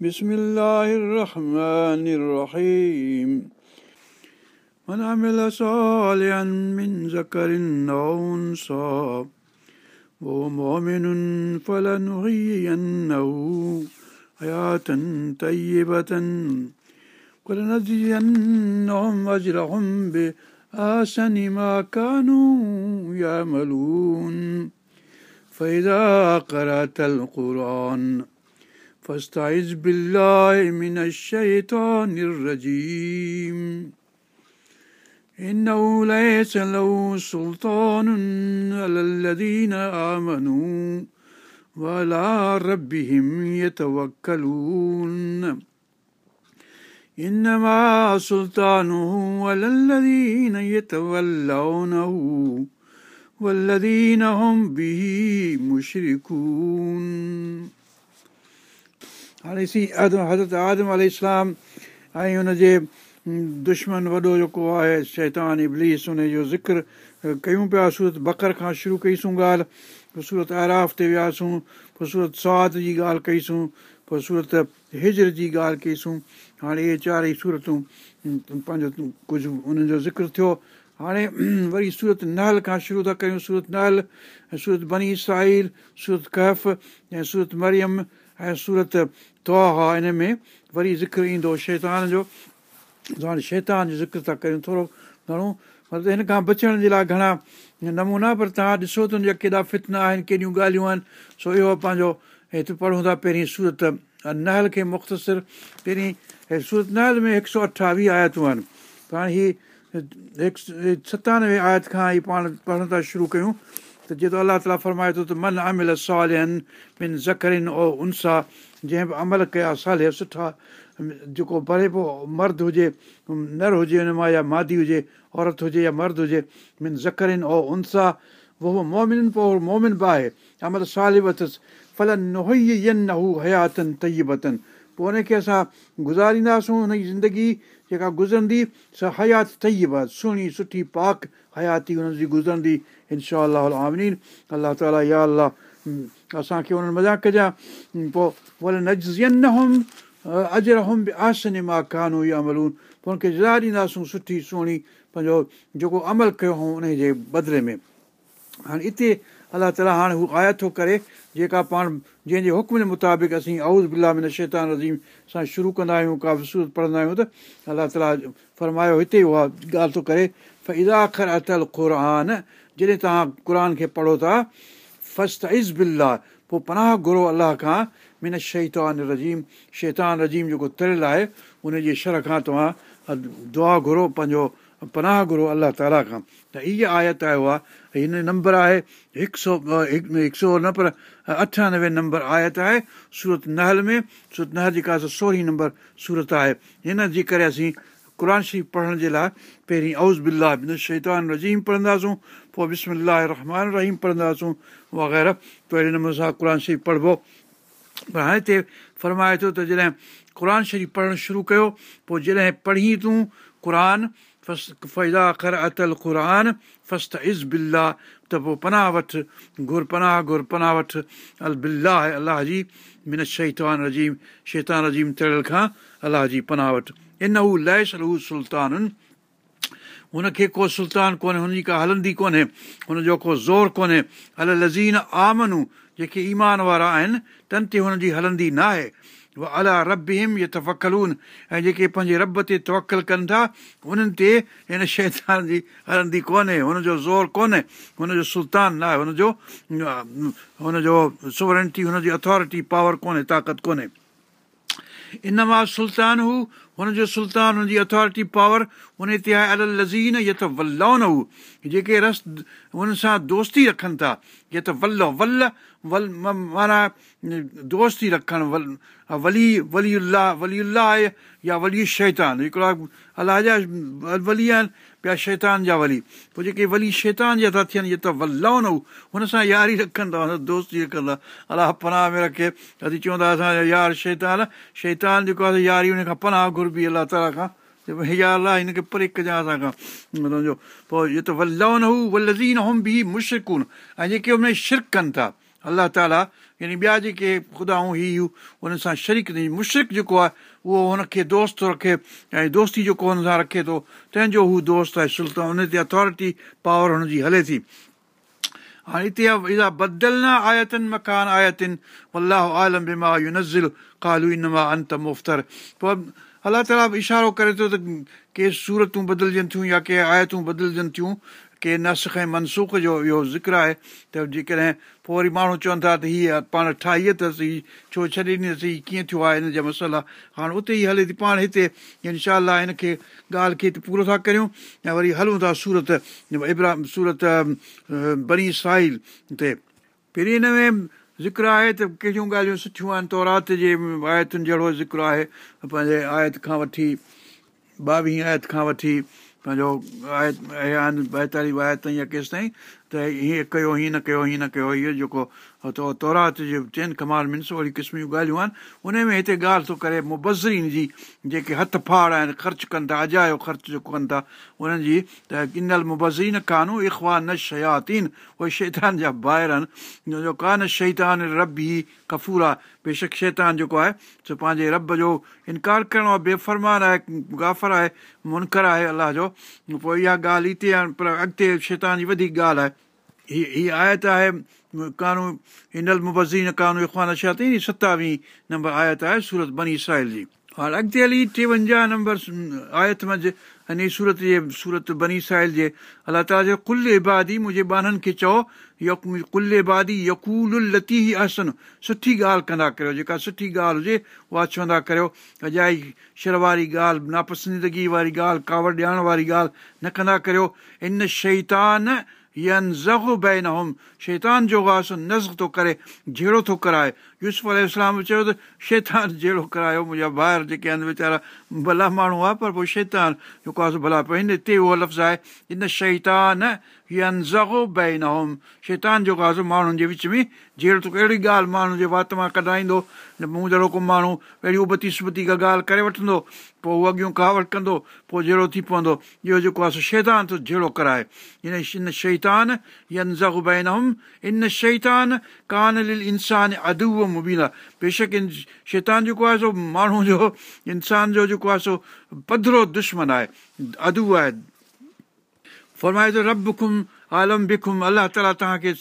بسم الله الرحمن الرحيم. من عمل صالحا من ذكر أو أنثى وهو مؤمن فلنحيينه حياة طيبة ولنجزينهم أجرهم بأحسن ما كانوا يعملون. فإذا قرأت القرآن فاستعذ بالله من الشيطان الرجيم. إنه ليس له سلطان على الذين آمنوا وعلى ربهم يتوكلون. إنما سلطانه على الذين يتولونه والذين هم به مشركون هاڻي سي حضرت آدم ال اسلام ۽ هن جي دشمن وڏو جيڪو آهي شيطان ابليس ان جو ذڪر ڪيون پيا سورت بڪر کان شروع ڪئيسون ڳالهه پوءِ سورت آراف تي وياسين پوءِ سورت سواد جي ڳالهه ڪئيسون پوءِ سورت هجر جي ڳالهه ڪئيسون. هاڻي اهي چارئي صورتون پنهنجو ڪجهه انهن جو ذڪر ٿيو. هاڻي وري سورت نهل کان شروع ٿا ڪيون. سورت نهل سورت بني ساحل سورت ڪهف ۽ سورت مريم ۽ سورت توهان هن ۾. وري ذڪر ايندو شيطان جو. هاڻي شيطان جو ذڪر ٿا ڪيون ٿورو گهڻو. مطلب هن کان بچڻ جي لاءِ گهڻا نمونا پر توهان ڏسو ته هن جا ڪيڏا فتنا آهن ڪيڏيون ڳالهيون آهن. سو اهو پنهنجو هتي پڙهون ٿا پهرين سورت نهل کي مختصر. پهرين سورت نهل ۾ هڪ سؤ اٺاويهه آيتون آهن. پاڻ هيءَ هڪ ستانوي آيت کان ئي پاڻ پڙهڻ ٿا شروع ڪيون ته جيڪو الله تالا فرمائي ٿو ته من امل سالن ٻن زڪرن او انسا جنهن به عمل ڪيا سال سٺا جيڪو ڀري پوءِ مرد هجي نر هجي هن مان يا مادي هجي عورت هجي يا مرد هجي ٻن زڪرن او انسا اهو مومن پوءِ مومن به آهي عمل سال اٿس ڦلن نه هو هياتن تيبتن پوءِ هن کي اسان گزارينداسون هن جي زندگي جيڪا گذرندي سا حيات تيب سهڻي سٺي پاڪ حياتي هن جي گذرندي انشا الله تالا يا الله اسان کي انهن مذاق ڪجان پوءِ به آسن هن کي جزا ڏينداسون سٺي سهڻي پنهنجو جيڪو عمل ڪيو هو ان جي بدلي ۾ هاڻي هتي الله تالا هاڻي هو آيا ٿو ڪري جيڪا پاڻ جنهن جي حڪم جي مطابق اسين آئز ۾ شيطان رزيم سان شروع ڪندا آهيون ڪا به سورت پڙهندا آهيون ته الله تالا فرمايو هتي اها ڳالهه ٿو ڪري فيزا خر اتل قر جڏهن توهان قر کي پڙهو ٿا فست از بلا پوءِ پناهه گهرو الله کان من شيطان رزيم شيطان رزيم جيڪو تريل آهي ان جي شر کان توهان دعا گهرو پنهنجو پناهه گهرو الله تالا کان ته اها آيت آهي اها هن نمبر آهي هڪ سؤ هڪ سؤ نه پر اٺانوي نمبر آيت آهي سورت نهل ۾ سورت نهل جيڪا سورهين نمبر سورت آهي هن جي ڪري اسين قر شريف پڙهڻ جي لاءِ پهرين اوز بلا شيطان رزيم پڙهنداسون پوءِ بسملا رحمان رهيم پڙهنداسون وغيره پوءِ اهڙي نموني سان قر شريف پڙهبو پر هاڻي هتي فرمائي ٿو ته جڏهن قر شريف پڙهڻ شروع ڪيو پوءِ جڏهن پڙهي تون قر फ़ैज़ा ख़र अतल क़ुर फ़स्त इज़ बिल्ला त पोइ पनाह वठि घुर पनाह घुर पनाह वठि अल बिल्ला अलाह जी मिन शैतान रज़ीम शैतान रज़ीम तरियल खां अलाह जी पनाह वठि इन हू लैश हू सुल्तान हुनखे को सुल्तान कोन्हे हुनजी का हलंदी कोन्हे हुनजो को ज़ोर कोन्हे अल लज़ीन आमनू जेके ईमान वारा आहिनि तन ते हुनजी हलंदी न आहे الا رب هم يا تفلون ۽ جيڪي پنهنجي رب تي توڪل ڪن ٿا انهن تي هن شيطان جي هلندي ڪونهي هن جو زور ڪونهي هن جو سلطان نه آهي هن جو هن جو سورينٽي هن جي اٿارٽي پاور ڪونهي طاقت ڪونهي ان مان سلطان هو هن جو سلطان هن جي اٿارٽي پاور هن تي آهي ال لزين يا ته ولون هو جيڪي رس هن سان دوستي رکن ٿا يا ته ول ول ول معنيٰ دوستي رکڻ ول ولي ولي الا ولي الا آهي يا ولي شيطان. هڪڙا الله جا ولي آهن ٻيا شيطان جا ولي. پوءِ جيڪي ولي شيطان جا ٿا ٿين اهي ته ولائن هو. هن سان ياري رکن ٿا دوستي رکن ٿا الله پناهه ۾ رکي. اڄ چوندا اسان جا يار شيطان شيطان جيڪو آهي ياري هن کان پناهه گهربي الله تالا کان. يا الله هن کي پري ڪجان اسان کان. هن جو پوءِ اهو ته ولائن هو ولزين هوم به مشڪون ۽ جيڪي هن ۾ شرڪ ڪن ٿا الله تالا يعني ٻيا جيڪي خدائون هي هيون هن سان شريڪ مشرق جيڪو آهي اهو هن کي دوست رکي ۽ دوستي جيڪو هن سان رکي ٿو تنهن جو هو دوست آهي سلطان هن تي اٿارٽي پاور هن جي هلي ٿي. هاڻي هتي اها بدل نه آيتن مڪان آيتن الله عالم بما يو نزل ڪالو ان مان انت مفتر. پوءِ الله تالا به اشارو ڪري ٿو ته ڪي صورتون بدلجن ٿيون يا ڪي آيتون بدلجن ٿيون ڪي نسک ۽ منسوک جو اهو ذڪر آهي ته جيڪڏهن پوءِ وري ماڻهو چون ٿا ته هيءَ پاڻ ٺاهي اٿس هيءَ ڇو ڇڏي ڏنس هيءَ ڪيئن ٿيو آهي هن جا مصالحا هاڻي اتي ئي هلي ٿي پاڻ هتي انشا هن کي ڳالهه کي پورو ٿا ڪريون ۽ وري هلون ٿا سورت ابرا سورت بني ساحل تي. پهرين هن ۾ ذڪر آهي ته ڪهڙيون ڳالهيون سٺيون آهن تورات جي آيتن جهڙو ذڪر آهي پنهنجي آيت کان وٺي ٻاويهه آيت کان وٺي پنهنجو تائين يا ڪيس تائين ته هيئن ڪيو هيئن نه ڪيو هيئن نه ڪيو اهو جيڪو تورات جي چئن ڪمال منس وري قسم جون ڳالهيون آهن. ان ۾ هتي ڳالهه ٿو ڪري مبزرين جي جيڪي هٿ فاڙ آهن خرچ ڪن ٿا اجايو خرچ جيڪو ڪن ٿا انهن جي ته ڪنل مبزرين ڪانو اخوا نه شياتين اهي شيطان جا ٻاهر آهن. جو ڪانه شيطان رب ئي ڪفور آهي. بيشڪ شيطان جيڪو آهي سو پنهنجي رب جو انڪار ڪرڻو آهي بيفرمان آهي گافر آهي منڪر آهي الله جو. پوءِ اها ڳالهه هتي آهي پر اڳتي شيطان جي وڌيڪ ڳالهه آهي هيءَ هيءَ آيت آهي ڪانو هنل مبزين ڪانو اخوان شاتي ستاويهه نمبر آيت آهي سورت بني ساحل جي هاڻي اڳتي هلي ٽيونجاهه نمبر آيت منجهه هن سورت جي سورت بني ساحل جي الله تالا جو ڪل ابادي منهنجي ٻارن کي چئو ڪل ابادي يڪول لتي آسن سٺي ڳالهه ڪندا ڪريو جيڪا سٺي ڳالهه هجي اها چوندا ڪريو اجائي شر واري ڳالهه ناپسنديدگي واري ڳالهه ڪاوڙ ڏيڻ واري ڳالهه نه ڪندا ڪريو ان شيطان ين هم شيطان جو واس نز ٿو ڪري جهڙو ٿو ڪرائي يوسف الارم چيو ته شيطان جهڙو ڪرايو منهنجا ٻاهر جيڪي آهن ويچارا ڀلا ماڻهو آهي پر پوءِ شيطان جيڪو آهي ڀلا هن هتي اهو لفظ آهي هن شيطان ين زخ بي نه هم شيطان جيڪو آهي ماڻهن جي وچ ۾ جهڙو ته اهڙي ڳالهه ماڻهو جي وات مان ڪڍائيندو مون جهڙو ڪو ماڻهو اهڙي ابتي سبتي ڪا ڳالهه ڪري وٺندو پوءِ اهو اڳيون ڪاوڙ ڪندو پوءِ جهڙو ٿي پوندو اهو جيڪو آهي سو شيطان ٿو جهڙو ڪرائي هن ان شيطان ين زخ بي نه هم ان شيطان ڪانه لل انسان ادو مبين آهي بيشڪ ان شيطان جيڪو آهي سو ماڻهو جو انسان جو جيڪو آهي سو پڌرو دشمن آهي ادو آهي فرمائي ٿو رب کم عالم بکم الله تالا توهان کي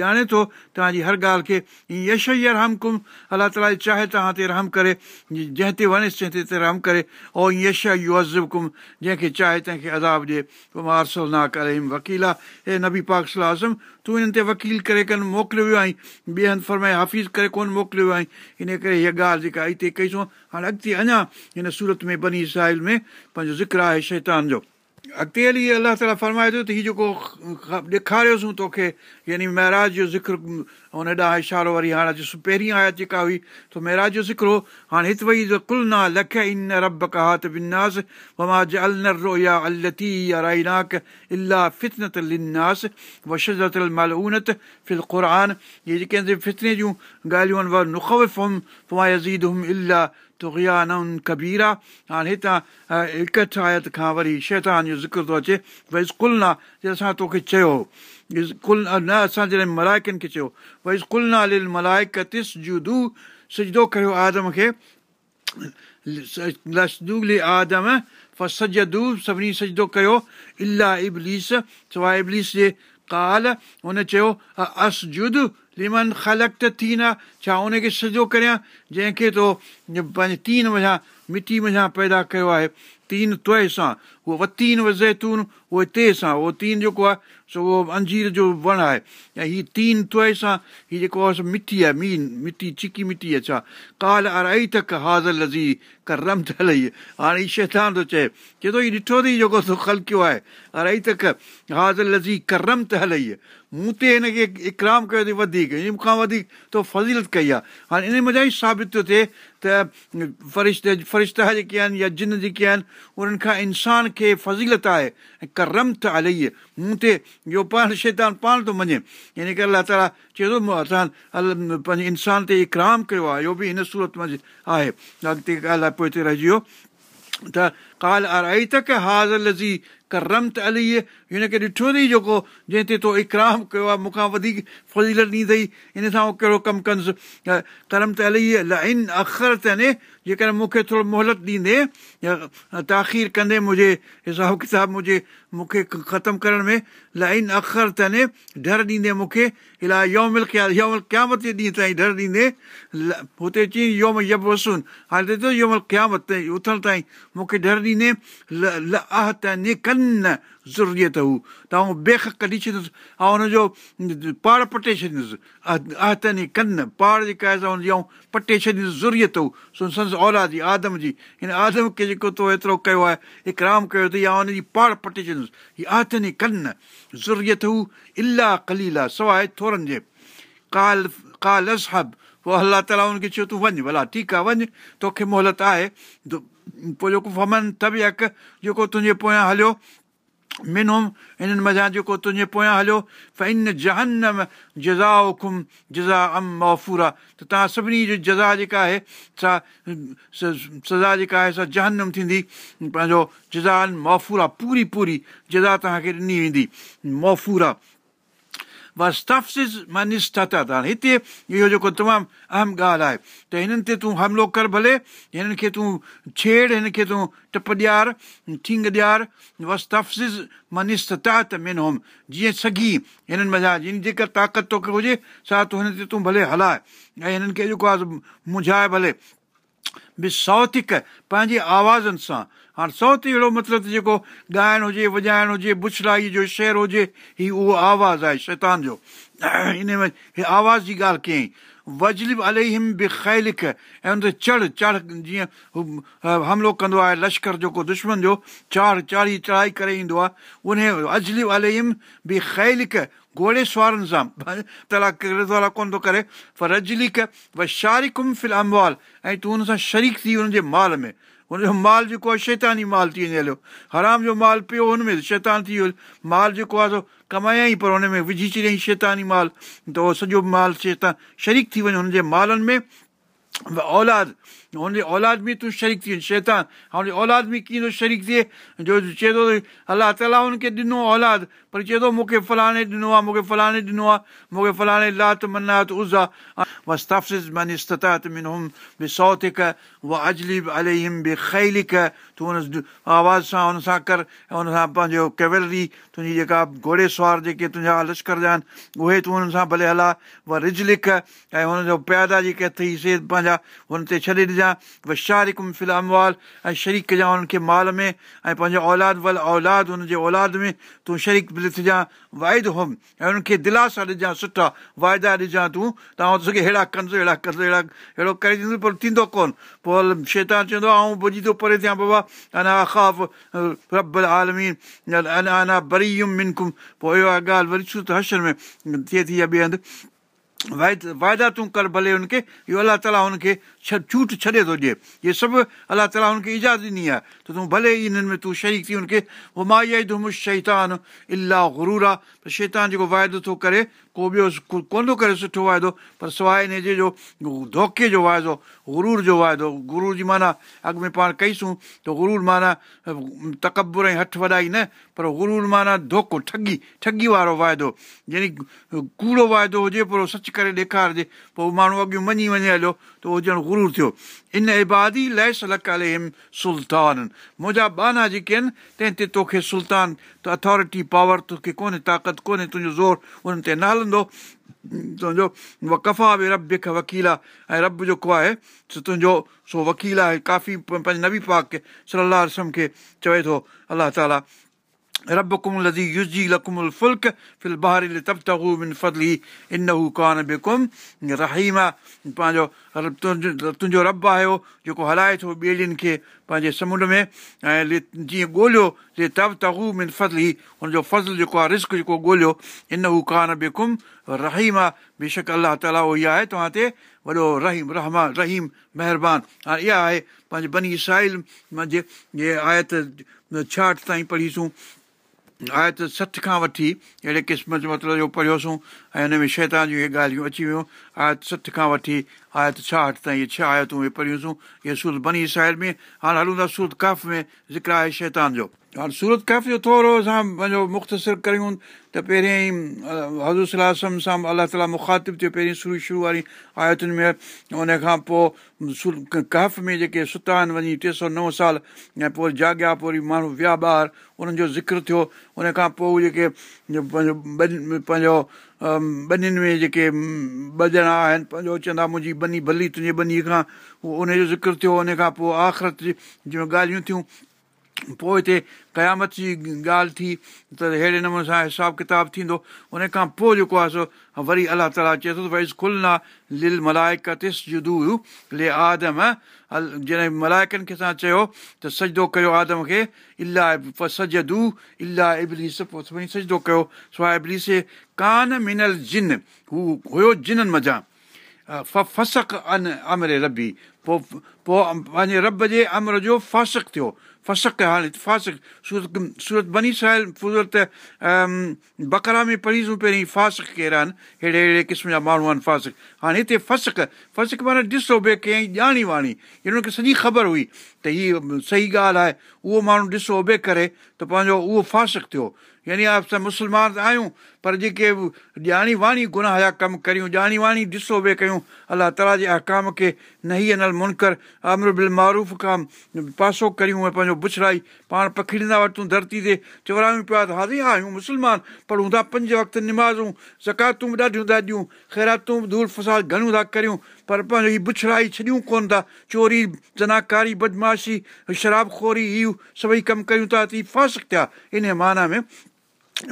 ڄاڻي ٿو توهان جي هر ڳالهه کي يش ئي رحم ڪم الله تالا چاهي توهان تي رحم ڪري جنهن تي وڻيس جنهن تي رحم ڪري او يش ڪم جنهن کي چاهي تنهن کي عذاب ڏئي پوءِ مارسل نا ڪري وڪيل آهي هي نبي پاڪ صلاح تون هنن تي وڪيل ڪري ڪن موڪليو ويو آهين ٻئي هنڌ فرمائي حافظ ڪري ڪونه موڪليو ويو آهين ان ڪري هيءَ ڳالهه جيڪا هتي ڪئيسون هاڻي اڳتي اڃا هن سورت ۾ بني ساحل ۾ پنهنجو ذڪر آهي شيطان جو اڳتي هلي الله تالا فرمائي ٿو ته هيءُ جيڪو ڏيکاريوسين توکي يعني مهراج جو ذڪر هن ڏانهن اشارو وري هاڻي پهرين آيت جيڪا هئي ته مهراج جو زڪرو هاڻي هتي وئي ڪل نا لک ان رب ڪهات بناس وما النر رويا التي يا رائيناڪ الا فتنت لناس وشرت ملونت فل قر اهي جيڪي فتني جون ڳالهيون آهن ڪبير آهي هاڻي هتان اڪٺ آيت کان وري شيطان جو ذڪر ٿو اچي ڀئي ڪل نه جي اسان توکي چيو ڪل نه اسان جڏهن ملائڪن کي چيو ڀئي ڪل نه لل ملائڪ ٿس جدو سجدو ڪريو آدم کي لسدول آدم فسجدو سڀني سجدو ڪيو الاهه ابليس سواءِ ابليس جي ڪال هن چيو اسجد لمن خلق ته نه ڇا ان کي سڄو ڪريان جنهن کي تو پنهنجي تين وڃان مٽي وڃان پيدا ڪيو آهي تين تئي سان اهو وتين و زيتون اهو تي سان اهو تين جيڪو آهي سو اهو انجير جو وڻ آهي ۽ هيءَ تين تئي سان هيءَ جيڪو آهي سو مٽي آهي مين مٽي چڪي مٽي آهي ڇا؟ ڪال ارائي تڪ هازل لزي ڪر رم ٿيل ئي هاڻي هيءُ شيطان ٿو چئي چئي ٿو هيءُ ڏٺو اٿئي جيڪو تون خلڪيو آهي؟ ارائي تڪ هازل لزي ڪر رم ٿيل ئي مون تي هن کي اڪرام ڪيو اٿئي وڌيڪ ان مون کان وڌيڪ تو فضيلت ڪئي آهي هاڻي ان مزا ئي ثابت ٿو ٿئي ته فرشتي فرشتا جيڪي آهن يا جن جيڪي آهن انهن کان انسان کي فضيلت آهي ۽ ڪرم ته الهي مون تي اهو پاڻ شيطان پاڻ ٿو مڃي ان ڪري الله تالا چئي ٿو اسان پنهنجي انسان تي اڪرام ڪيو آهي اهو به هن سورت ۾ آهي اڳتي ڳالهه آهي پوءِ هتي رهجي ويو ته ڪال ارائي تڪ هاز لزي ڪرمت علي هن کي ڏٺو اٿئي جيڪو جنهن تي تو اڪرام ڪيو آهي مون کان وڌيڪ فضيلت ڏيندئي هن سان اهو ڪهڙو ڪم ڪندس ڪرمت علي ان اکر اني جيڪڏهن مون کي ٿورو موهلت ڏيندي تاخير ڪندي منهنجي حساب ڪتاب منهنجي مون کي ختم ڪرڻ ۾ لائن اکر اني ڊر ڏيندي مون کي الاهي يومل ڪيا يومل قيامت جي ڏينهن تائين ڊر ڏيندي هتي چئي يوم يب وسون هاڻي يومل تائين اٿڻ تائين مون کي ڊر ڏيندي ل آهه ته ڪن زروريت هو. ته آئون بيک ڪڍي ڇڏيندس ۽ هن جو پاڙ پٽي ڇڏيندس آهتني ڪن پاڙ جيڪا آهي پٽي ڇڏيندس زروريت هو. اولاد جي آدم جي. هن آدم کي جيڪو تو ايترو ڪيو آهي اڪرام ڪيو اٿئي يا هن جي پاڙ پٽي ڇڏيندس هيءَ آهتني ڪن زروريت هو الاهه ڪليلا سواءِ ٿورن جي. ڪال ڪال پوءِ الله تالا هن کي چيو تون وڃ ڀلا ٺيڪ آهي وڃ. توکي موهلت آهي. پوءِ جيڪو فمن تب اڪ جيڪو تنهنجي پويان هليو منم هنن مزا جيڪو تنهنجي پويان هليو. فئن جهنم جزا اکم جزا ام مهفور آهي ته توهان سڀني جي جزا جيڪا آهي سا سزا جيڪا آهي سا جهنم ٿيندي. پنهنجو جزا مهفور آهي پوري پوري جزا توهان کي ڏني ويندي. مهفور آهي بس مانس ٿا هاڻي هتي اهو جيڪو تمام اهم ڳالهه آهي ته هنن تي تون حملو ڪر ڀلي هنن کي تون ڇيڙ هن کي تون ٽپ ڏيار ٺينگ ڏيار بس تفز مانس ته مين هوم جيئن سگهي هنن مزا جن جيڪا طاقت توکي هجي سا تون هن تي تون ڀلي هلائي ۽ هنن کي جيڪو آهي منجهائي ڀلي به سوتڪ پنهنجي آوازن سان هاڻي سوت اهڙو مطلب جيڪو ڳائڻ هجي وڄائڻ هجي بڇلائي جو شير هجي هيءُ اهو آواز آهي شيطان جو. ان ۾ آواز جي ڳالهه ڪيئين وجلب الي هم به خيلڪ ۽ هن تي چڙهه چڙهه جيئن حملو ڪندو آهي لشڪر جيڪو دشمن جو چاڙهه چاڙهي چڙهائي ڪري ايندو آهي. ان اجلب الي هم به خيلڪ گهوڙي سوارن سان. تلا تلا ڪونه ٿو ڪري. پر رجلڪ و شارڪم فل اموال. ۽ تون هن سان شريڪ ٿي هن جي مال ۾ هن جو مال جيڪو آهي شيتاني مال ٿي وڃي هليو. حرام جو مال پيو هن ۾ شيطان ٿي ويو. مال جيڪو آهي سو ڪمايئي پر هن ۾ وجهي ڇڏيئين شيتاني مال. ته اهو سڄو مال شيطان شريڪ ٿي وڃي هن جي مالن ۾. اولاد هن جي اولاد به تون شريڪ ٿي وڃي شيطان. هن جي اولاد به ڪيئن ٿو شريڪ ٿئي؟ جو چئي ٿو الله تالا هن کي ڏنو اولاد پر چئي ٿو مون کي فلاڻي ڏنو آهي مون کي فلاڻي ڏنو آهي مون کي فلاڻي لات من استات من هم به سوتڪ اها اجلي به به خيلڪ تون هن آواز سان هن سان ڪر ۽ هن سان پنهنجو ڪيولري تنهنجي جيڪا گهوڙي سوار جيڪي تنهنجا لشڪر جا آهن اهي تون هنن سان ڀلي هلا اها رج لک ۽ هن جو پيادا جيڪي اٿئي سي پنهنجا هن تي ڇڏي ڏجان وشارڪم فل اموال ۽ شريڪ ڪجانءِ هنن کي مال ۾۽ پنهنجو اولاد ول اولاد هن جي اولاد ۾ تون شريڪ به لٿجانئ واعدو هم ۽ هنن کي دلاسا ڏجانءِ سٺا وائدا ڏجانءِ تون توهان سگهي اهڙا ڪندو اهڙا ڪندو اهڙا اهڙو ڪري ڏيندو پر ٿيندو ڪونه پوءِ شيطان چوندو آهي آئون ڀڄي ٿو پري ٿيان بابا انا اکاف رب آلمين انا انا بري منڪم پوءِ اهو ڳالهه وري ڇو ته حشر ۾ ٿئي ٿي يا ٻئي هنڌ وائد تون ڪر ڀلي هن کي اهو الله تالا هن کي ڇوٽ ڇڏي ٿو ڏئي اهي سڀ الله تالا هن کي اجازت ڏني آهي ته تون ڀلي انهن ۾ تون شريڪ ٿي هن کي اهو مان اها ئي ڌمش شيطان الاهه گرور آهي ته شيطان جيڪو واعدو ٿو ڪري ڪو ٻيو ڪونه ٿو ڪري سٺو واعدو پر سواءِ هن جي جو ڌوکي جو واعدو گرور جو واعدو گرور جي معنيٰ اڳ ۾ پاڻ ڪئيسون ته گرور معنيٰ تڪبر ۽ هٿ وڏائي نه پر گرور معنيٰ ڌوکو ٺڳي ٺڳي وارو واعدو يعني ڪوڙو واعدو هجي پر سچ ڪري ڏيکارجي پوءِ ماڻهو اڳيون مڃي وڃي هليو ته اهو ڄڻ گرور ٿيو ان ابادي لڪالي هم سلطان منهنجا بانا جيڪي آهن تنهن تي توکي سلطان ته اٿارٽي پاور توکي ڪونهي طاقت ڪونهي تنهنجو زور انهن تي نه هلندو تنهنجو ڪفا به رب وڪيل آهي ۽ رب جيڪو آهي تنهنجو سو وڪيل آهي ڪافي پنهنجي نبي پاڪ صلاح رسم کي چوي ٿو الله تالا ڪم لزي يزي لڪمل فلڪ فل بهاري تب تهو من فزلي ان هو ڪانه به ڪم رهيم آهي پنهنجو تنهنجو رب آهي جيڪو هلائي ٿو ٻيڙين کي پنهنجي سمنڊ ۾۽ جيئن ڳولهيو تب تهو من فزلي هن جو فضل جيڪو آهي رسڪ جيڪو ڳولهيو ان هو ڪانه به ڪم رهيم آهي بيشڪ الله تالا اهو اها آهي توهان تي وڏو رهيم رحمان رهيم مهرباني هاڻي اها آهي بني جي آيت تائين پڙهيسون آهي ته سٺ کان وٺي اهڙي قسم جو مطلب جو پڙهيوسين ۽ هن ۾ شيطان جون اهي ڳالهيون اچي ويون. آيت سٺ کان وٺي آيت ڇاهٺ تائين اهي ڇهه آيتون اهي پڙهيونسين اهي سورت بني ساحل ۾ هاڻي هلون ٿا سورت ڪف ۾ ذڪر آهي شيطان جو هاڻي سورت ڪيف جو ٿورو اسان پنهنجو مختصر ڪريون ته پهريون حضور صلاح سان الله تالا مکاتب ٿيو پهرين شروع شروع واري آيتن ۾ ان کان پوءِ ڪهف ۾ جيڪي ستا آهن وڃي ٽي سؤ نو سال ۽ پوءِ جاڳيا پوءِ وري ماڻهو ويا ٻار انهن جو ذڪر ٿيو ان کان پوءِ جيڪي پنهنجو پنهنجو ٻنين ۾ جيڪي ٻه ڄڻا آهن پنهنجو چوندا منهنجي بني ڀلي تنهنجي ٻنيءَ کان ان جو ذڪر ٿيو ان کان پوءِ آخرت جنهن ۾ ڳالهيون ٿيون پوءِ هتي قيامت جي ڳالهه ٿي ته اهڙي نموني سان حساب ڪتاب ٿيندو. ان کان پوءِ جيڪو آهي سو وري الله تالا چئي ٿو ته ڀئي کلنا لل ملائڪ ٿس جدو لي آدم. جڏهن ملائڪن کي اسان چيو ته سجدو ڪيو آدم کي الاهه سجدو الاهه ابليس. پوءِ سڀني سجدو ڪيو سواءِ ابليس ڪانه منل جن. هو هيو جنن مزا فسڪ ان امري ربي پوءِ پوءِ پنهنجي رب جي امر جو فاسڪ ٿيو فسڪ هاڻي فاسڪ سورت سورت بني ساحل سورت بڪرا ۾ پڙهيسون پهرين فاسڪ ڪهڙا آهن اهڙي اهڙي قسم جا ماڻهو آهن فاسڪ هاڻي هتي فسڪ فسڪ معنيٰ ڏسو ڀئي ڪنهن ڄاڻي واڻي هن کي سڄي خبر هئي ته هيءَ صحيح ڳالهه آهي اهو ماڻهو ڏسو بي ڪري ته پنهنجو اهو فاسڪ ٿيو يعني اسان مسلمان ته آهيون پر جيڪي ڄاڻي واڻي گناهه جا ڪم ڪريون ڄاڻي واڻي ڏسو به ڪيون الله تالا جي اهڪام کي نه ئي منڪر امر بل معروف کان پاسو ڪريون ۽ پنهنجو بڇڙائي پاڻ پکڙيندا ورتون ڌرتي تي. چورايون پيا ته هازي آهيون مسلمان پڙهون ٿا پنج وقت نمازون زڪاتون به ڏاڍيون ٿا ڏيون خيراتون به دور فساد گهڻيون ٿا ڪريون پر پنهنجو هيءَ بڇڙائي ڇڏيون ڪونه ٿا. چوري جناڪاري بدمعاشي شراب خوري اهو سڀئي ڪم ڪيون ٿا ته فاسڪ ٿيا. ان معنيٰ ۾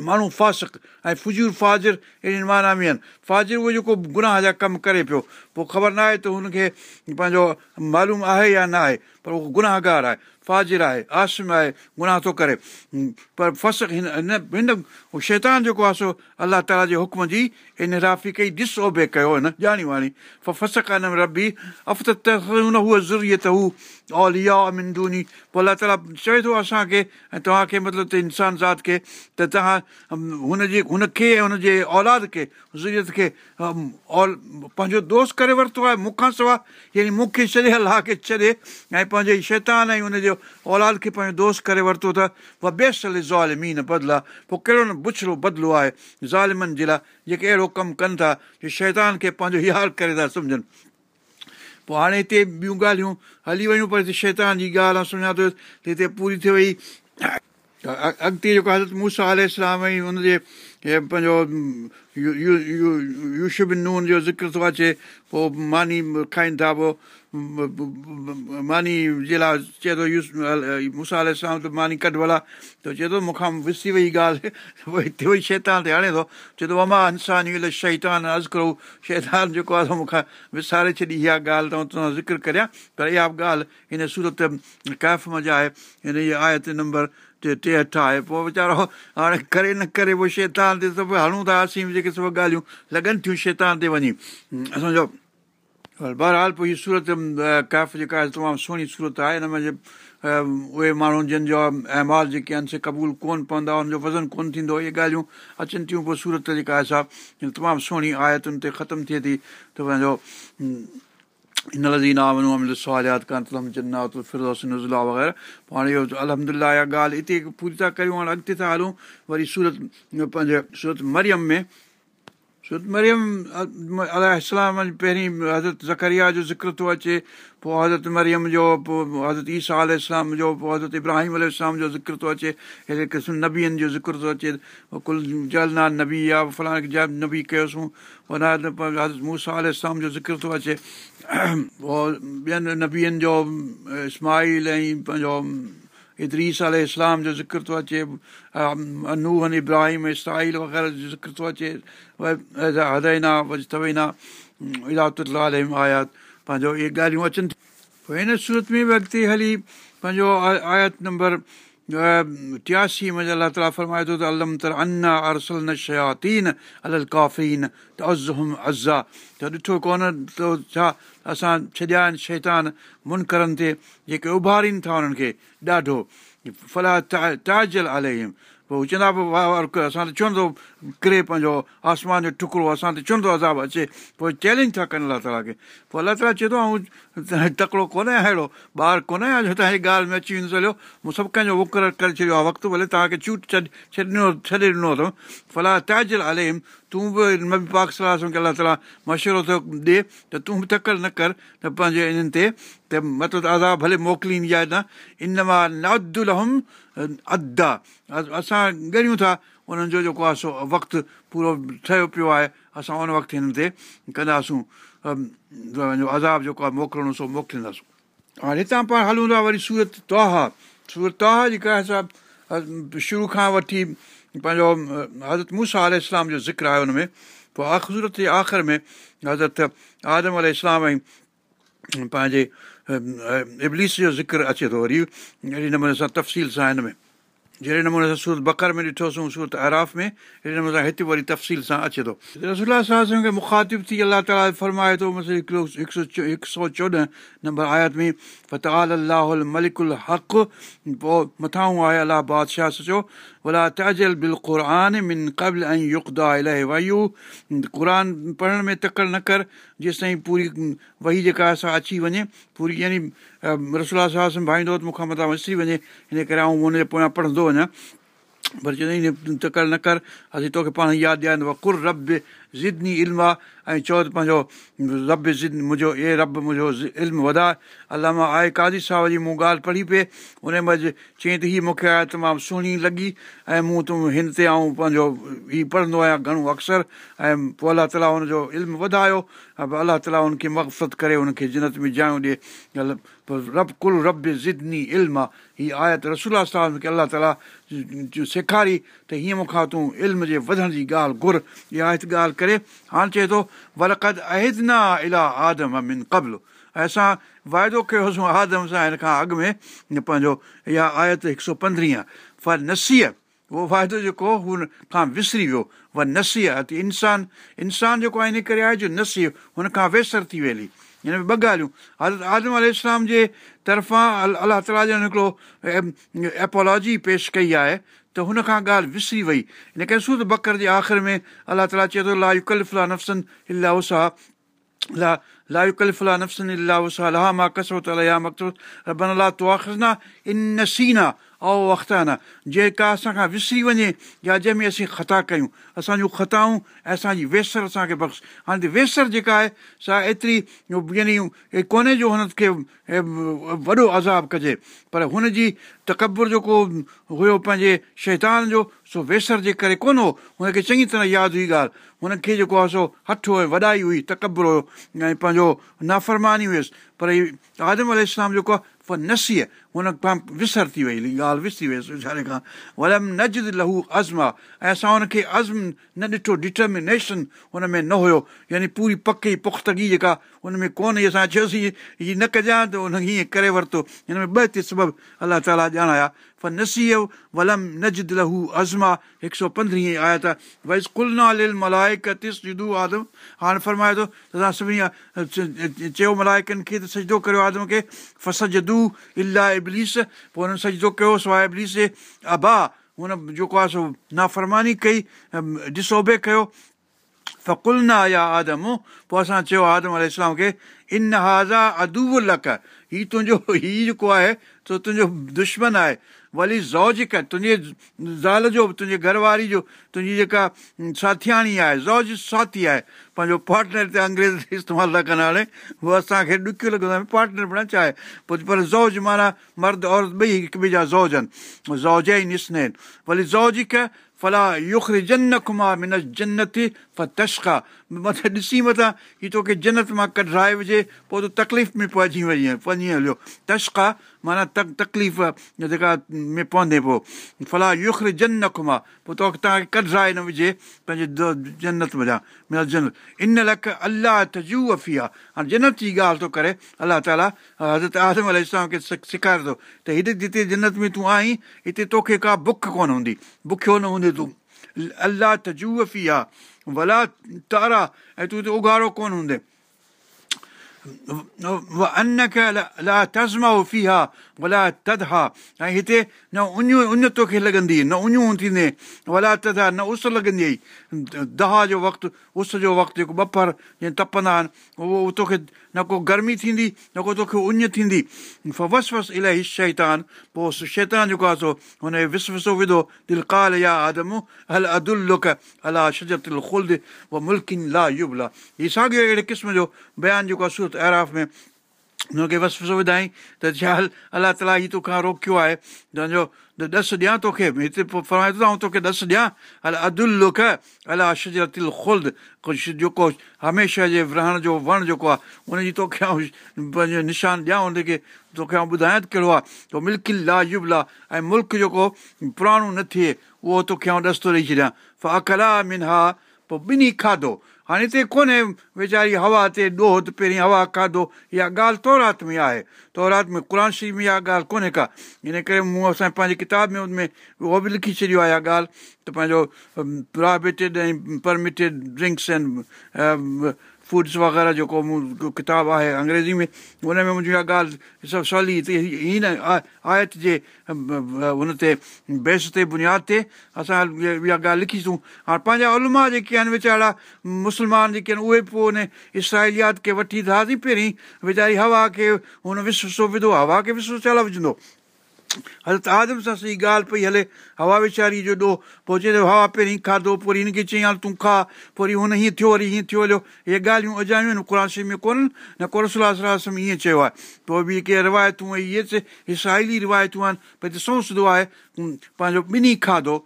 ماڻهو فاسڪ ۽ فجور فازر اهڙي معنيٰ ۾ آهن فازر اهو جيڪو گناهه جا ڪم ڪري پيو پوءِ خبر نه آهي ته هن کي پنهنجو معلوم آهي يا نه آهي پر اهو گناهگار آهي فازر آهي آسم آهي گناهه ٿو ڪري. پر فسڪ هن هن هن شيطان جيڪو آهي سو الله تالا جي حڪم جي ان رافي ڪئي ڏس اوبي ڪيو هن ڄاڻي واڻي. آهي هن ربي اف ته هن هوءَ ته هو اها مندوني پوءِ الله تالا چئي ٿو اسان کي ۽ توهان کي مطلب ته انسان ذات کي ته توهان هن جي هن کي ۽ هن جي اولاد کي ضرورت کي اول پنهنجو دوست ڪري ورتو آهي. مون کان سواءِ يعني مون کي ڇڏي الله کي ڇڏي. ۽ پنهنجي شيطان ۽ هن جو اولاد کي پنهنجو دوست ڪري ورتو ته اها بيسٽ هلي زالمين بدلا. پوءِ ڪهڙو نه بڇڙو بدلو آهي ظالمن جي لاءِ جيڪي اهڙو ڪم ڪن ٿا شيطان کي پنهنجو ياد ڪري ٿا سمجهن. پوءِ هاڻي هتي ٻيون ڳالهيون هلي ويون پر هتي شيطان جي ڳالهه سمجهان ٿو ته هتي پوري ٿي وئي اڳتي جيڪو حضرت موسيٰ آل اسلام ۽ هن جي پنهنجو يوشبن نون جو ذڪر ٿو اچي پوءِ ماني کائين ٿا پوءِ ماني جي لاءِ چئي ٿو يوز موسيٰ آل اسلام ته ماني ڪڍ ڀلا ته چئي ٿو مون کان وسي وئي ڳالهه پوءِ هتي وئي شيطان تي هڻي ٿو چئي ٿو اما انسان شيطان عرض ڪرو شيطان جيڪو آهي مون کان وساري ڇڏي اها ڳالهه ته ذڪر ڪريان پر اها به ڳالهه هن سورت ۾ آهي هن جي آيت نمبر ٽي ٽي اٺ آهي پوءِ ويچارو هاڻي ڪري نه ڪري پوءِ شيطان تي سڀ هڻون ٿا اسين جيڪي سڀ ڳالهيون لڳن ٿيون شيطان تي وڃي اسان جو بهرحال پوءِ هيءَ سورت ڪيف جيڪا آهي تمام سهڻي سورت آهي هن ۾ اهي ماڻهو جن جو اهمال جيڪي آهن سي قبول ڪونه پوندا هن جو وزن ڪونه ٿيندو اهي ڳالهيون اچن ٿيون پوءِ سورت جيڪا آهي تمام سهڻي آيتن تي ختم ٿئي ٿي ته پنهنجو هن لزين سواليات ڪانه نزلا وغيره پوءِ هاڻي اهو الهمدلا اها ڳالهه هتي پوري ٿا ڪريون هاڻي اڳتي ٿا هلون وري سورت پنهنجي سورت مريم ۾ سورت مريم اسلام پهرين حضرت زڪريا جو ذڪر ٿو اچي پوءِ حضرت مريم جو پوءِ حضرت ايسا اسلام جو پوءِ حضرت ابراهيم ال جو ذڪر ٿو اچي اهڙي قسم نبين جو ذڪر ٿو اچي ڪل جلنا نبي يا فلاڻي جب نبي ڪيوسين حضرت موسيٰ اسلام جو ذڪر ٿو اچي پوءِ ٻين نبين جو اسماعيل ۽ پنهنجو ادريس ال اسلام جو ذڪر ٿو اچي ننهن ابراهيم اسرائيل وغيره جو ذڪر ٿو اچي هدينا وجتوينا الاتل آيات پنهنجو اهي ڳالهيون اچن ٿيون پوءِ هن سورت ۾ به اڳتي هلي پنهنجو آيت نمبر ٽياسي ۾ الله تالا فرمائي ٿو ته الم تر انا ارسل نه شياتين ال ڪافين ته عزم ازا ته ڏٺو ڪونه ته ڇا اسان ڇڏيا آهن شيطان منڪرن تي جيڪي اڀارين ٿا انهن کي ڏاڍو ڦلا تاجل آلهم پوءِ چوندا پوءِ اسان ته چوندو ڪري پنهنجو آسمان جو ٽڪڙو اسان ته چوندو عذاب اچي پوءِ چئلينج ٿا ڪن الله تالا کي پوءِ الله تالا چئي ٿو ۽ تڪڙو ڪونهي اهڙو ٻار ڪونهي جو توهان جي ڳالهه ۾ اچي ويندو هليو مون سڀ ڪنهن جو مقرر ڪري ڇڏيو آهي وقت ڀلي توهان کي چوٽ ڇڏ ڇڏنو ڇڏي ڏنو اٿو ڦلا تاجل اليم تون به نبي پاڪ صلاح کي الله تالا مشورو ٿو ڏئي ته تون به تڪڙ نه ڪر ته پنهنجي انهن تي ته مطلب عذاب ڀلي موڪليندي آهي نه. ان مان ندلهم ادا اسان ڳڻيون ٿا انهن جو جيڪو آهي سو وقت پورو ٺهيو پيو آهي اسان ان وقت هن تي ڪنداسون. عذاب جيڪو آهي موڪلڻو سو موڪلينداسون. هاڻي هتان پاڻ هلون ٿا وري سورت تواها سورت تواها جيڪا آهي شروع کان وٺي پنهنجو حضرت موسيٰ آل اسلام جو ذڪر آهي هن ۾ پوءِ آخرت جي آخر ۾ حضرت آدم ال اسلام ۽ پنهنجي ابليس جو ذڪر اچي ٿو وري اهڙي نموني سان تفصيل سان هن ۾ جهڙي نموني سان سورت بڪر ۾ ڏٺوسين سورت آراف ۾ اهڙي نموني سان هتي وري تفصيل سان اچي ٿو رسولا صاحب کي مکاتب ٿي الله تالا فرمائي ٿو هڪڙو هڪ سؤ هڪ سؤ چوڏهن نمبر آيت ۾ فتال الله ملڪل حق پوءِ مٿان آهي الله بادشاهه سچو ولا تاجل بل قر من قبل ۽ قر پڙهڻ ۾ تڪڙ نه ڪر جيستائين پوري وهي جيڪا اسان اچي وڃي پوري يعني رسولا صاحب ڀائيندو ته مون کان مٿان وسري وڃي هن ڪري آئون هن جي پويان پڙهندو وڃان پر چوندئي تڪڙ نه ڪر اسين توکي پاڻ ياد ڏياريندو ڪر رب زدني علم آهي ۽ چئو ته پنهنجو رب ضد منهنجو اي رب منهنجو علم وڌائي الله مان آهي ڪادي صاحب جي مون ڳالهه پڙهي پئي ان مهل چئي ته هيءَ مون کي آهي تمام سهڻي لڳي ۽ مون تون هن تي آئون پنهنجو هيءُ پڙهندو آهيان گهڻو اڪثر ۽ پوءِ الله تالا هن جو علم وڌايو ۽ الله تالا هن کي مقفت ڪري هن کي جنت ۾ جايون ڏئي رب ڪل رب زدني علم آهي هيءَ رسولا صاحب کي الله تالا سيکاري ته هيئن مون کان تون علم جي وڌڻ جي ڳالهه گهر اها هتي ڳالهه ڪري هاڻي چئي ٿو ولقد اهدنا الا آدم من قبل. ۽ اسان واعدو ڪيوسين کان اڳ ۾ پنهنجو اها آيت هڪ سؤ پندرهين ڦر نسيهه اهو واعدو جيڪو هن کان وسري ويو. و نسيهه انسان انسان جيڪو آهي ان ڪري آهي جو نسيهه هن کان ويسر ٿي ويلي. هن ۾ ٻه ڳالهيون. آدم ال اسلام جي طرفان الله تالا جو هڪڙو ايپولاجي پيش ڪئي آهي ته هن کان ڳالهه وسري وئي. هن ڪري سود بڪر جي آخر ۾ الله نسينا او وختانا جيڪا اسان کان وسري وڃي يا جنهن ۾ اسين خطا ڪيون اسان جون خطائون ۽ اسان جي ويسر اسان کي بخش هاڻي ويسر جيڪا آهي سا ايتري يعني ڪونهي جو هن کي وڏو عذاب ڪجي پر هن جي تڪبر جيڪو هيو پنهنجي شيطان جو سو ويسر جي ڪري ڪونه هو هن کي چڱي طرح ياد هئي ڳالهه هن کي جيڪو آهي سو هٿ هيو وڏائي هئي تڪبر هيو ۽ پنهنجو نافرماني هيس پر آدم ال جيڪو آهي نسيهه هن کان وسر ٿي وئي ڳالهه وسري ويچاري کان ولم نزد لهو عزم. آهي ۽ اسان هن کي عزم نه ڏٺو ڊٽرمنيشن هن ۾ نه هيو. يعني پوري پڪي پختگي جيڪا هن ۾ ڪونهي اسان چيوسين هيءَ نه ڪجان ته هن هيئن ڪري ورتو. هن ۾ ٻه هتي سبب الله تالا ڄاڻايا. پر نسيهه ولم نزد لهو ازما هڪ سؤ پندرهين آيا ته ملائڪ ٿس جدو آدم. هاڻي فرمائي ٿو ته اسان سڀني چيو ملائڪن کي ته سجدو ڪريو آدم کي فسجدو الاهه نافرماني ڪئي ڪيو پوءِ اسان چيو آدم ال اسلام کي ان هازا ادو لڪ هيءُ تنهنجو هيءُ جيڪو آهي سو تنهنجو دشمن آهي ولي زوج ڪر. تنهنجي زال جو به تنهنجي گهرواري جو تنهنجي جيڪا ساٿياڻي آهي زوج ساٿي آهي پنهنجو پارٽنر تي انگريز استعمال ٿا ڪن هاڻي. اهو اسان کي ڏکيو لڳندو آهي پارٽنر به نه چاهي. پوءِ پر زوج معنيٰ مرد عورت ٻئي هڪ ٻئي جا زوج آهن. زوج ئي نسن آهن. ولي زوج ڦلا يکر جن کما من جنت ف تشڪا مٿان ڏسي مٿان هيءَ توکي جنت مان ڪڍائي وجهي پوءِ تون تڪليف ۾ پئجي وڃي وڃي هليو. تشڪا معنيٰ تڪ تڪليف جيڪا ۾ پوندي پوءِ. ڦلا يکر جن کما پوءِ توکي توهان کي ڪڍائي نه وجهي پنهنجي جنت وڃان من جنت. ان لک الله تجو افي آهي هاڻي جنت جي ڳالهه ٿو ڪري الله تالا حضرت اعظم ال اسلام کي سيکاري ٿو ته هتي جتي جنت ۾ تون آهين هتي توکي ڪا بک ڪونه هوندي. بکيو نه هوندي تون الله تجو افي آهي ڀلا تارا ۽ تون هتي اگهاڙو ڪونه هوندي في ها ڀلا تد ها ۽ هتي نه ان ان توکي لڳندي نه اڃون ٿيندي ڀلا تد ها نه اس لڳندي دها جو وقت اس جو وقت جيڪو بفر جيئن تپندا آهن اهو توکي نه ڪو گرمي ٿيندي نه ڪو توکي اڃ ٿيندي. وس وس الاهي شيطان پوءِ شيطان جيڪو آهي سو هن وس وسو وڌو دل ڪال يا آدم ادل لڪ الا شجت خلد اهو ملڪن لا يبلا. هيءَ ساڳيو اهڙي قسم جو بيان جيڪو آهي سورت ايراف ۾ هن کي وس وسو وڌائي ته ڇا هل الله تالا هيءُ توکان روڪيو آهي تنهنجو ڏس ڏيان توکي هتي پوءِ فرمائي ٿو توکي ڏس ڏيان هل ادل لڪ الا شجرتل خلد ڪجهه جيڪو هميشه جي رهڻ جو وڻ جيڪو آهي ان جي توکي آئون پنهنجو نشان ڏيان هن کي توکي آئون ٻڌايان ته ڪهڙو آهي ته ملڪل لا يبلا ۽ ملڪ جيڪو پراڻو نه ٿئي اهو توکي آئون ڏستو ڏيئي ڇڏيان ڦلا منها پوءِ ٻنهي کاڌو هاڻي هتي ڪونهي ويچاري هوا تي ڏوهه ته پهرين هوا کاڌو اها ڳالهه تورات ۾ آهي تورات ۾ قر شريف ۾ اها ڳالهه ڪونهي ڪا ان ڪري مون اسان پنهنجي ڪتاب ۾ ان ۾ اهو به لکي ڇڏيو آهي اها ڳالهه ته پنهنجو پرائويٽيڊ ۽ پرمٽيڊ ڊرنڪس اينڊ فوڊس وغيره جيڪو مون ڪتاب آهي انگريزي ۾ هن ۾ منهنجي اها ڳالهه سڀ سولي هتي هيءَ نه آيت جي هن تي بيس تي بنياد تي اسان اها ڳالهه لکيسون هاڻي پنهنجا علماء جيڪي آهن ويچارا مسلمان جيڪي آهن اهي پوءِ ان اسرائليات کي وٺي داسين پهرين ويچاري هوا کي هن وسو وڌو هوا کي چلا وجهندو حضرت آدم سان صحيح ڳالهه پئي هلي. هوا ويچاري جو ڏوهه. پوءِ چئي ٿو هوا پهرين کاڌو پوءِ وري هن کي چئي هاڻي تون کا. پوءِ وري هن هيئن ٿيو وري هيئن ٿيو هليو. اهي ڳالهيون اجايون آهن. قر ۾ ڪونهن نه ڪرسلاسم ائين چيو آهي. پوءِ به ڪي روايتون اهي هسائلي روايتون آهن. ڀئي ته سڌو آهي پنهنجو ٻنهي کاڌو.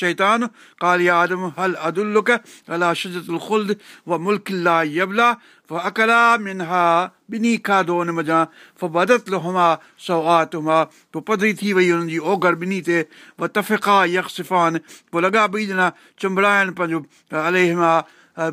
شيطان. ڪاليا آدم هل ادل الا شجت خلد و ملڪ يبلا اڪلا منها ٻنهي کاڌو هن مزا بدت هما سؤ آت هما پوءِ پڌري ٿي وئي هنن جي اوگهر ٻنهي تي و تفقا يڪ سفان پوءِ لڳا ٻئي ڄڻا چمبڙائن پنهنجو اليهما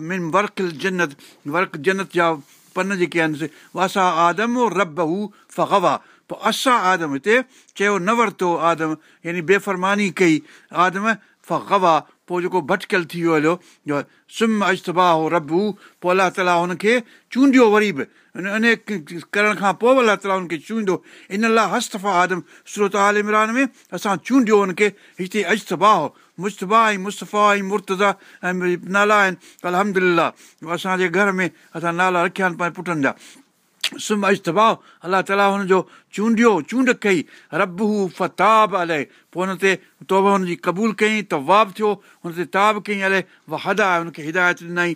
من ورڪ جنت ورڪ جنت جا پن جيڪي آهن واسا آدم رب هو فوا پوءِ اسان آدم هتي چيو نه ورتو آدم يعني بيفرماني ڪئي آدم فوا پوءِ جيڪو ڀٽڪيل ٿي ويو هليو سم اجتبا هو ربو پوءِ الله تالا هن کي چونڊيو وري به. ان ڪرڻ کان پوءِ به الله تالا هن کي چونڊيو. ان لاءِ هستفا آدم سورت آل عمران ۾ اسان چونڊيو هن کي هتي اجتبا هو مشتبا ۽ مصطفيٰ ۽ مرتضيٰ ۽ نالا آهن. الهمدلا اسان جي گهر ۾ اسان نالا رکيا آهن پنهنجي پٽن جا سم اجتبا الله تالا هن جو چونڊيو چونڊ ڪئي رب هو فتاب الائي پوءِ هن تي توب هن جي قبول ڪيئين تواب ٿيو هن تي تاب ڪيئين الائي وهدا هن کي هدايت ڏنئي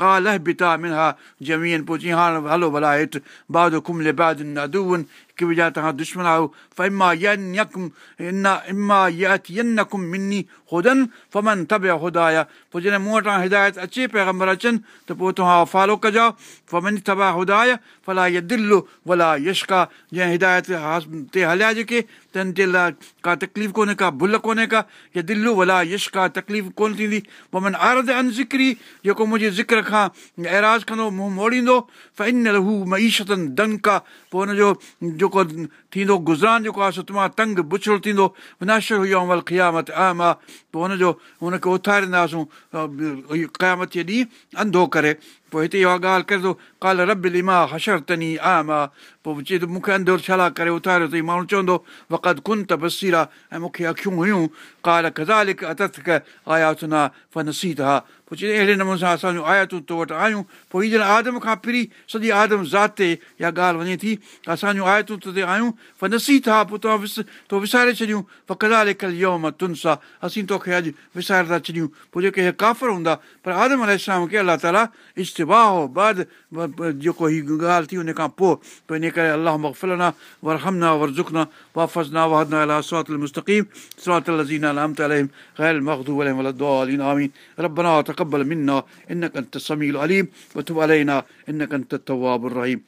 ڪا لهه بتا منا زمين پوءِ چئي هاڻي هلو ڀلا هيٺ بعد کملي بعد ادون ڪه وجا توهان دشمن آهيو فما ين يڪم انا اما يت ينڪم مني حدن فمن تب هدايا پوءِ جڏهن مون وٽان هدايت اچي پيگمبر اچن ته پوءِ توهان فالو ڪجو فمن تبا هدايا ڦلا ي دل ڀلا يشڪا جنهن هدايت تي هليا جيڪي تنهن تي لاءِ ڪا تڪليف ڪونهي ڪا ڀل ڪونهي ڪا يا دل ڀلا يشڪا تڪليف ڪونه ٿيندي. پوءِ آرد ان زڪري جيڪو منهنجي ذڪر کان ايراز ڪندو منهن موڙيندو. فئن هو مئيشتن دنڪا پوءِ هن جو جيڪو ٿيندو گذران جيڪو آهي سو تمام تنگ بڇڙو ٿيندو وناشر هيو عمل قيامت اهم آهي پوءِ هن جو هن کي اٿارينداسون قيامت جي ڏينهن انڌو ڪري پوءِ هتي اها ڳالهه ڪري ٿو ڪال رب لما حشر تني عام آهي پوءِ چئي ٿو مون کي انڌو ڇلا ڪري اٿاريو اٿئي ماڻهو چوندو وقت ڪن ته بسير ۽ مون کي اکيون هيون ڪال ڪزالڪ اتٿ آيا ٿنا فنسيت ها پوءِ چئي اهڙي نموني سان اسان جو آياتون تو وٽ آهيون پوءِ هيءَ ڄڻ آدم کان ڦري سڄي آدم ذات تي اها ڳالهه وڃي ٿي اسان جون آيتون تو تي آهيون ف نسي ٿا پوءِ توهان وس تو وساري ڇڏيون ڦلا لکيل يوم تن سان اسين توکي اڄ وساري ٿا ڇڏيون پوءِ جيڪي اهي ڪافر هوندا پر آدم الارم کي الله تالا اشتباهه بعد جيڪو هيءَ ڳالهه ٿي ان کان پوءِ پوءِ ان ڪري الله مفلنا ورهمنا ورزکنا وافزنا وا ور همنا ور جهکنا وافزنا واهنا الله سرتيم سراتين مکدو ربنا تقبل منا إنك أنت السميع العليم وتب علينا إنك أنت التواب الرحيم.